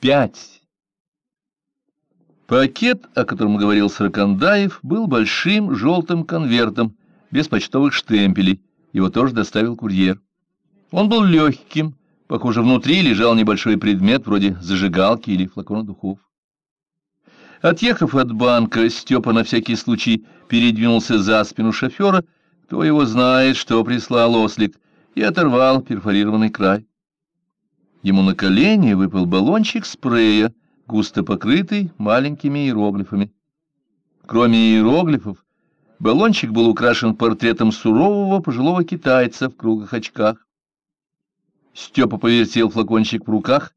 Пять. Пакет, о котором говорил Сракандаев, был большим желтым конвертом, без почтовых штемпелей. Его тоже доставил курьер. Он был легким, похоже, внутри лежал небольшой предмет, вроде зажигалки или флакона духов. Отъехав от банка, Степа на всякий случай передвинулся за спину шофера, кто его знает, что прислал ослик, и оторвал перфорированный край. Ему на колени выпал баллончик спрея, густо покрытый маленькими иероглифами. Кроме иероглифов, баллончик был украшен портретом сурового пожилого китайца в круглых очках. Степа повертел флакончик в руках,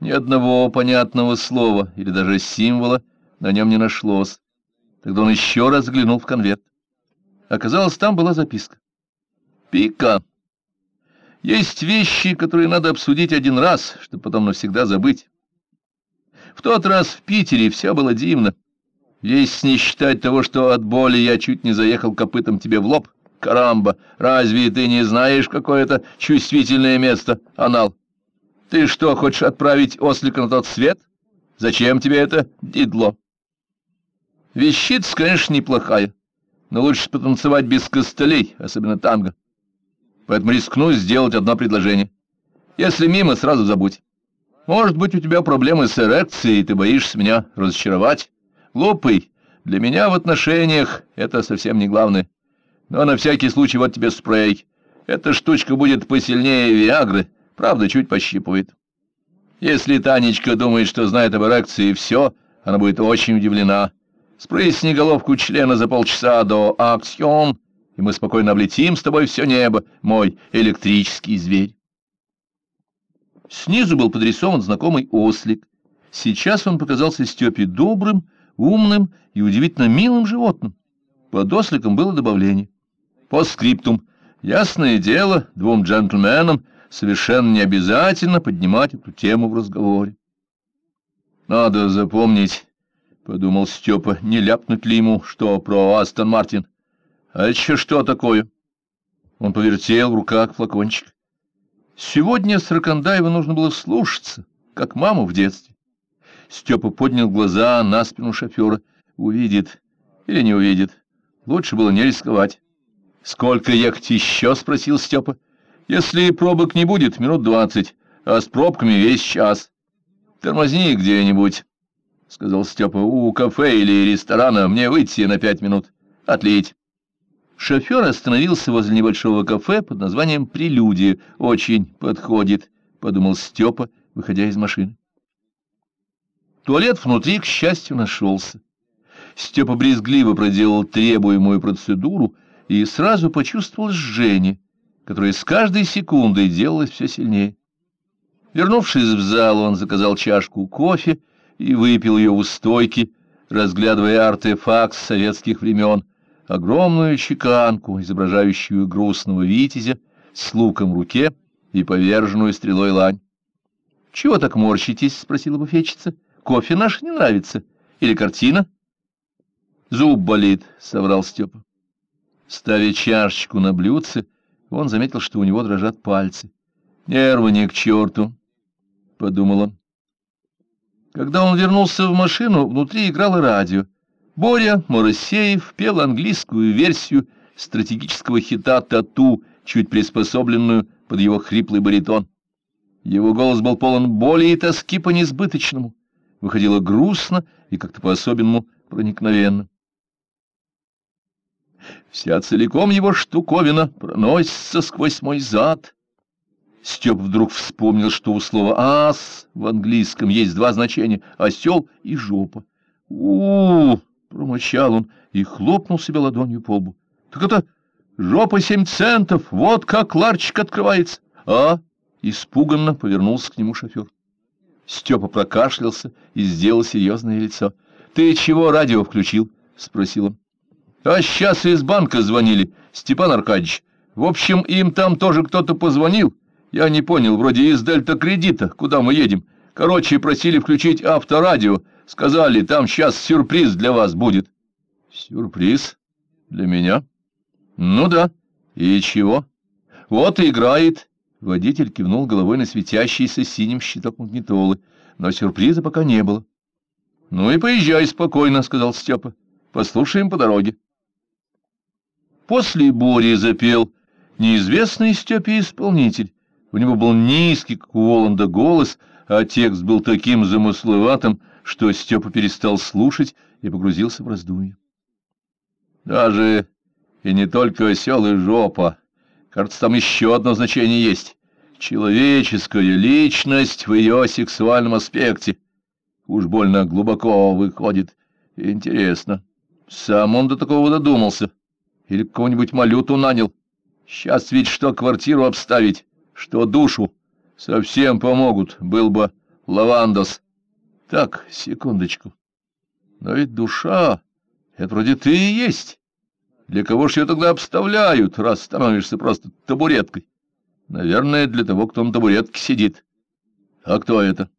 ни одного понятного слова или даже символа на нем не нашлось. Тогда он еще раз взглянул в конверт. Оказалось, там была записка. «Пика. Есть вещи, которые надо обсудить один раз, чтобы потом навсегда забыть. В тот раз в Питере все было дивно. Если не считать того, что от боли я чуть не заехал копытом тебе в лоб. Карамба, разве ты не знаешь, какое это чувствительное место, анал? Ты что, хочешь отправить ослика на тот свет? Зачем тебе это, дидло? Вещица, конечно, неплохая, но лучше потанцевать без костылей, особенно танго поэтому рискну сделать одно предложение. Если мимо, сразу забудь. Может быть, у тебя проблемы с эрекцией, и ты боишься меня разочаровать. Глупый, для меня в отношениях это совсем не главное. Но на всякий случай вот тебе спрей. Эта штучка будет посильнее Виагры, правда, чуть пощипывает. Если Танечка думает, что знает об эрекции все, она будет очень удивлена. Спрысни головку члена за полчаса до аксион — и мы спокойно облетим с тобой все небо, мой электрический зверь. Снизу был подрисован знакомый ослик. Сейчас он показался Степе добрым, умным и удивительно милым животным. Под осликом было добавление. По скриптум. Ясное дело, двум джентльменам совершенно не обязательно поднимать эту тему в разговоре. Надо запомнить, — подумал Степа, — не ляпнуть ли ему, что про Астон Мартин. А еще что такое? Он повертел в руках флакончик. Сегодня Сракандаева нужно было слушаться, как маму в детстве. Степа поднял глаза на спину шофера. Увидит или не увидит. Лучше было не рисковать. «Сколько ехать еще?» — спросил Степа. «Если пробок не будет, минут двадцать, а с пробками весь час. Тормозни где-нибудь», — сказал Степа. «У кафе или ресторана мне выйти на пять минут. Отлить». Шофер остановился возле небольшого кафе под названием «Прелюдия». «Очень подходит», — подумал Степа, выходя из машины. Туалет внутри, к счастью, нашелся. Степа брезгливо проделал требуемую процедуру и сразу почувствовал жжение, которое с каждой секундой делалось все сильнее. Вернувшись в зал, он заказал чашку кофе и выпил ее у стойки, разглядывая артефакт советских времен, огромную чеканку, изображающую грустного витязя с луком в руке и поверженную стрелой лань. — Чего так морщитесь? — спросила буфетчица. — Кофе наш не нравится. Или картина? — Зуб болит, — соврал Степа. Ставя чашечку на блюдце, он заметил, что у него дрожат пальцы. — Нервы не к черту, — подумал он. Когда он вернулся в машину, внутри играло радио. Боря Моросеев пел английскую версию стратегического хита «Тату», чуть приспособленную под его хриплый баритон. Его голос был полон боли и тоски по несбыточному, выходило грустно и как-то по-особенному проникновенно. Вся целиком его штуковина проносится сквозь мой зад. Степ вдруг вспомнил, что у слова «ас» в английском есть два значения — осел и жопа. у, -у, -у Промочал он и хлопнул себя ладонью по лбу. — Так это жопа семь центов, вот как ларчик открывается. — А? — испуганно повернулся к нему шофер. Степа прокашлялся и сделал серьезное лицо. — Ты чего радио включил? — спросил он. — А сейчас из банка звонили, Степан Аркадьевич. В общем, им там тоже кто-то позвонил. Я не понял, вроде из Дельта Кредита, куда мы едем. Короче, просили включить авторадио. Сказали, там сейчас сюрприз для вас будет. Сюрприз? Для меня? Ну да. И чего? Вот играет Водитель кивнул головой на светящийся синим щиток магнитолы, но сюрприза пока не было. — Ну и поезжай спокойно, — сказал Степа. — Послушаем по дороге. После бури запел неизвестный Степе исполнитель. У него был низкий, как у Воланда, голос, а текст был таким замысловатым, что Степа перестал слушать и погрузился в раздумье. Даже и не только осел и жопа. Кажется, там еще одно значение есть. Человеческая личность в ее сексуальном аспекте. Уж больно глубоко выходит. Интересно, сам он до такого додумался? Или кого-нибудь малюту нанял? Сейчас ведь что квартиру обставить, что душу. Совсем помогут, был бы лавандос. Так, секундочку. Но ведь душа — это вроде ты и есть. Для кого ж ее тогда обставляют, раз становишься просто табуреткой? Наверное, для того, кто на табуретке сидит. А кто это?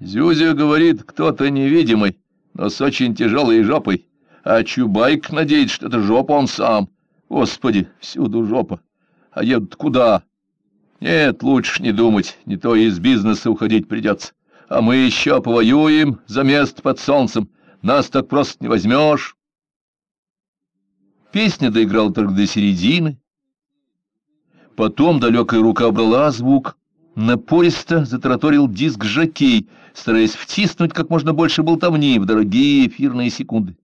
Зюзя говорит, кто-то невидимый, но с очень тяжелой жопой. А Чубайк надеется, что это жопа он сам. Господи, всюду жопа. А едут куда? Нет, лучше не думать, не то из бизнеса уходить придется. А мы еще повоюем за место под солнцем. Нас так просто не возьмешь. Песня доиграла только до середины. Потом далекая рука брала звук. Напористо затараторил диск «Жокей», стараясь втиснуть как можно больше болтовни в дорогие эфирные секунды.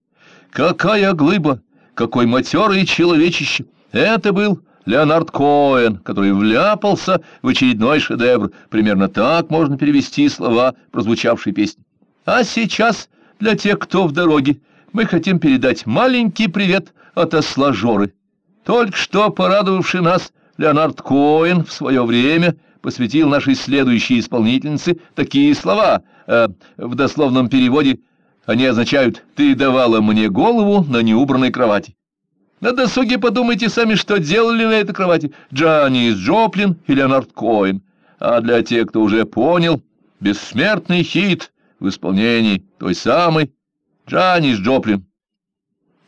«Какая глыба! Какой матерый человечище! Это был Леонард Коэн, который вляпался в очередной шедевр. Примерно так можно перевести слова прозвучавшей песни. А сейчас для тех, кто в дороге, мы хотим передать маленький привет от осла Жоры. Только что порадовавший нас Леонард Коэн в свое время посвятил нашей следующей исполнительнице такие слова. Э, в дословном переводе они означают «ты давала мне голову на неубранной кровати». На досуге подумайте сами, что делали на этой кровати Джанис Джоплин и Леонард Коэн. А для тех, кто уже понял, бессмертный хит в исполнении той самой Джанис Джоплин.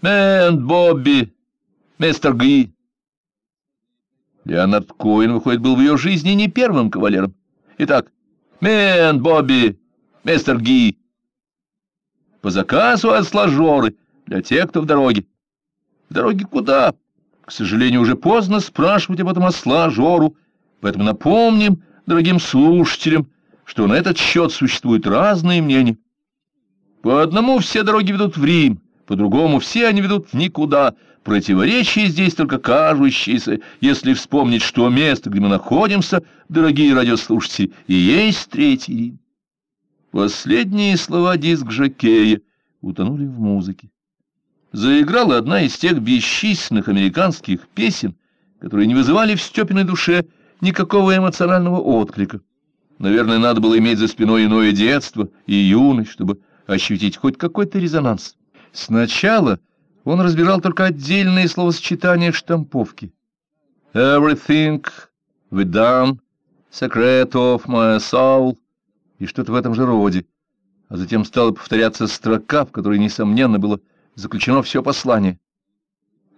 «Me and Bobby McGee». Леонард Коэн, выходит, был в ее жизни не первым кавалером. Итак, «Me and Bobby McGee». По заказу от сложоры для тех, кто в дороге. В дороге куда? К сожалению, уже поздно спрашивать об этом осла Жору, поэтому напомним дорогим слушателям, что на этот счет существуют разные мнения. По одному все дороги ведут в Рим, по-другому все они ведут никуда. Противоречие здесь только кажущееся, если вспомнить, что место, где мы находимся, дорогие радиослушатели, и есть Третий Рим. Последние слова диск Жакея утонули в музыке. Заиграла одна из тех бесчисленных американских песен, которые не вызывали в Степиной душе никакого эмоционального отклика. Наверное, надо было иметь за спиной иное детство и юность, чтобы ощутить хоть какой-то резонанс. Сначала он разбирал только отдельные словосочетания штамповки. «Everything we done», «Secret of my soul» и что-то в этом же роде. А затем стала повторяться строка, в которой, несомненно, было заключено все послание.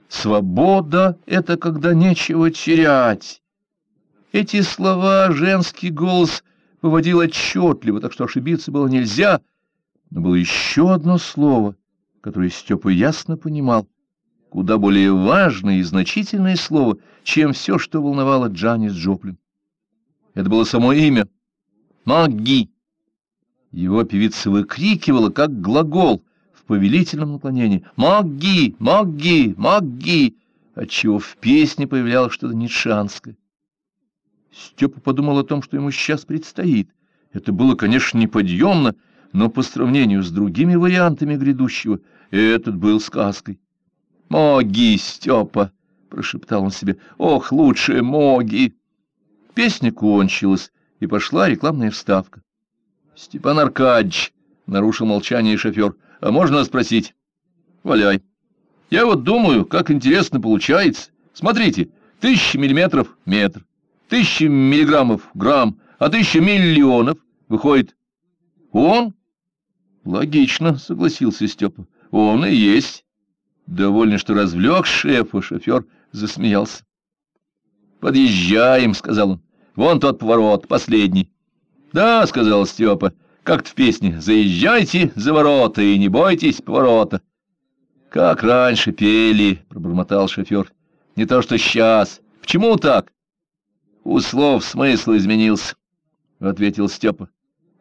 «Свобода — это когда нечего терять». Эти слова женский голос выводил отчетливо, так что ошибиться было нельзя, но было еще одно слово — которое Степа ясно понимал, куда более важное и значительное слово, чем все, что волновало Джанис Джоплин. Это было само имя — «Маги». Его певица выкрикивала, как глагол, повелительном наклонении «Маги! Маги! Маги!», отчего в песне появлялось что-то нитшанское. Степа подумал о том, что ему сейчас предстоит. Это было, конечно, неподъемно, но по сравнению с другими вариантами грядущего этот был сказкой. «Моги, Степа!» — прошептал он себе. «Ох, лучше моги!» Песня кончилась, и пошла рекламная вставка. «Степан Аркадьевич!» — нарушил молчание шофер. «А можно спросить?» «Валяй!» «Я вот думаю, как интересно получается. Смотрите, тысяча миллиметров — метр, тысяча миллиграммов — грамм, а тысяча миллионов — выходит. Он Логично, согласился Степа. Он и есть. Довольно, что развлек шефа, шофер засмеялся. Подъезжаем, сказал он. Вон тот поворот, последний. Да, — сказал Степа, — как-то в песне. Заезжайте за ворота и не бойтесь поворота. Как раньше пели, — пробормотал шофер. Не то что сейчас. Почему так? У слов смысл изменился, — ответил Степа.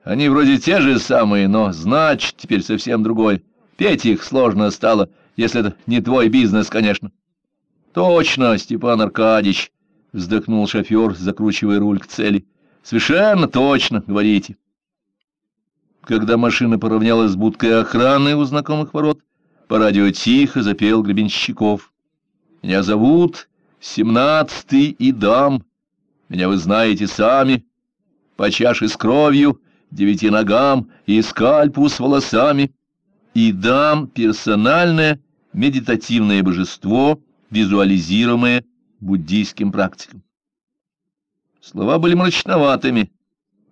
Они вроде те же самые, но значит теперь совсем другое. Петь их сложно стало, если это не твой бизнес, конечно. Точно, Степан Аркадьевич, — вздохнул шофер, закручивая руль к цели. Совершенно точно, говорите. Когда машина поравнялась с будкой охраны у знакомых ворот, по радио тихо запел Гребенщиков. Меня зовут Семнадцатый и дам. Меня вы знаете сами. По чаше с кровью, девяти ногам и скальпу с волосами. И дам персональное медитативное божество, визуализируемое буддийским практиком. Слова были мрачноватыми,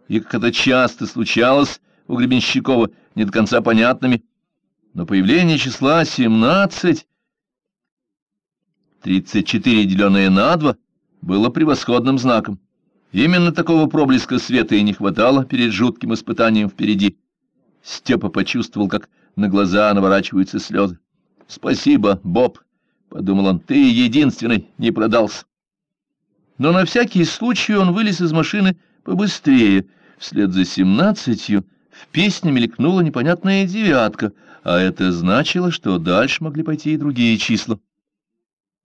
и, как это часто случалось у Гребенщикова, не до конца понятными, но появление числа семнадцать 34, деленное на 2, было превосходным знаком. Именно такого проблеска света и не хватало перед жутким испытанием впереди. Степа почувствовал, как на глаза наворачиваются слезы. «Спасибо, Боб», — подумал он, — «ты единственный не продался». Но на всякий случай он вылез из машины побыстрее. Вслед за семнадцатью в мелькнула непонятная девятка, а это значило, что дальше могли пойти и другие числа.